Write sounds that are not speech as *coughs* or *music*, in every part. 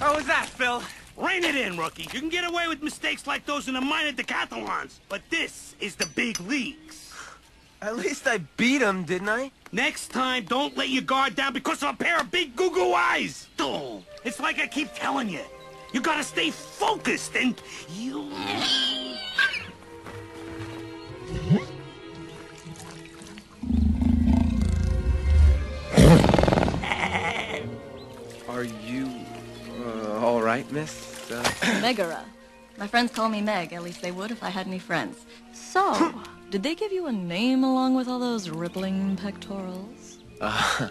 How was that, Phil? Rein it in, rookie. You can get away with mistakes like those in the minor decathlons, but this is the big leagues. *sighs* At least I beat him, didn't I? Next time, don't let your guard down because of a pair of big goo-goo eyes. Duh. It's like I keep telling you. You gotta stay focused and you... Are you, all right, miss? Uh, *coughs* Megara. My friends call me Meg, at least they would if I had any friends. So, *coughs* did they give you a name along with all those rippling pectorals? uh, *laughs* uh,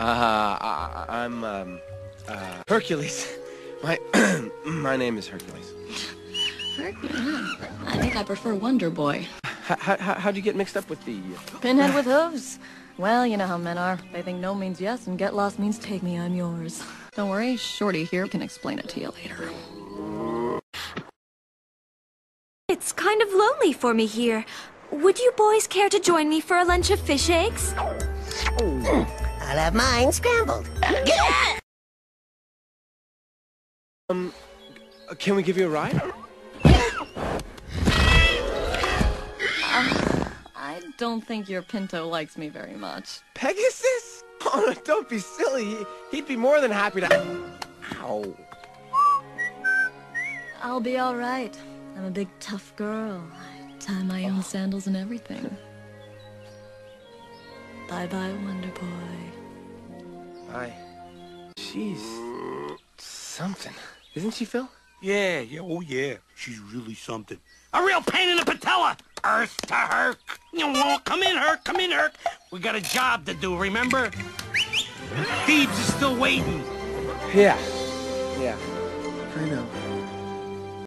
I, I'm, um, uh, Hercules. *coughs* My, my name is Hercules. Hercules? I think I prefer Wonder Boy. How, how, how'd you get mixed up with the... uh, *gasps* Pinhead with hooves. Well, you know how men are. They think no means yes, and get lost means take me, I'm yours. Don't worry, Shorty here can explain it to you later. It's kind of lonely for me here. Would you boys care to join me for a lunch of fish eggs? I'll have mine scrambled. Um, can we give you a ride? Don't think your Pinto likes me very much. Pegasus? *laughs* Oh, don't be silly. He- He'd be more than happy to... Ow. I'll be alright. I'm a big tough girl. I tie my own oh. sandals and everything. Bye bye, Wonder Boy. I... She's... something. Isn't she, Phil? Yeah, yeah, oh yeah. She's really something. A real pain in the patella! Earth to Herc! Know, oh, come in, Herc, come in, Herc. We got a job to do, remember? Thebes is still waiting. Yeah. Yeah. I know.